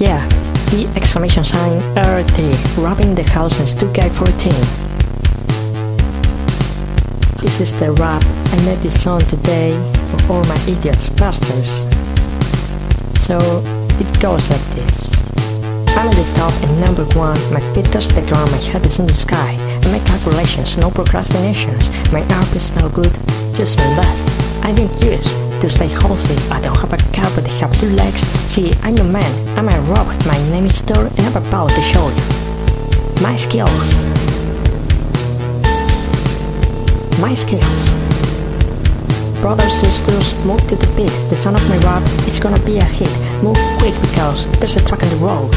Yeah, D exclamation sign RT, robbing the house since 2K14. This is the rap, I made this song today for all my idiots bastards. So, it goes like this. I'm at the top and number one, my feet touch the ground, my head is in the sky. I make calculations, no procrastinations, my armpits smell good, just smell bad. I've been curious to stay healthy, I don't have a car but I have two legs. See, I'm a man, I'm a robot, my name is Thor and I'm about to show you. My skills. My skills. Brothers, sisters, move to the beat. The sound of my rap, it's gonna be a hit. Move quick because there's a truck on the road.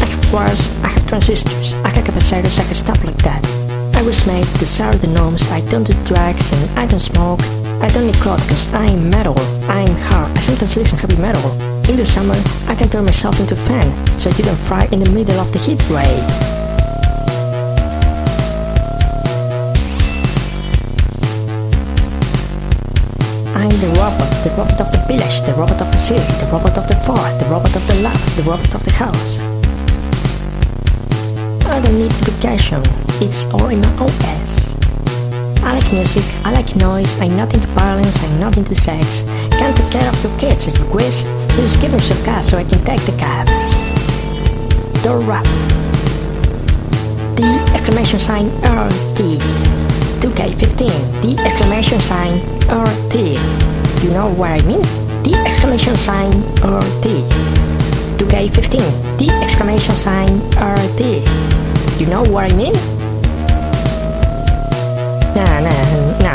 I have wires, I have transistors, I have capacitors, I have stuff like that. I was made to serve the norms, I don't do drugs and I don't smoke. I don't need clothes cause I'm metal, I'm hard, I sometimes listen heavy metal. In the summer, I can turn myself into a fan, so you don't fry in the middle of the heat wave. I'm the robot, the robot of the village, the robot of the city, the robot of the fort, the robot of the lab, the robot of the house. I don't need education, it's all in my OS. I like music, I like noise, I'm not into violence, I'm not into sex. Can't take care of your kids if you wish. Just give me some cash so I can take the cab. The rap. D exclamation sign RT. 2K15. D exclamation sign RT. You know what I mean? D exclamation sign RT. 2K15. D exclamation sign RT. You know what I mean? Nah, nah, nah.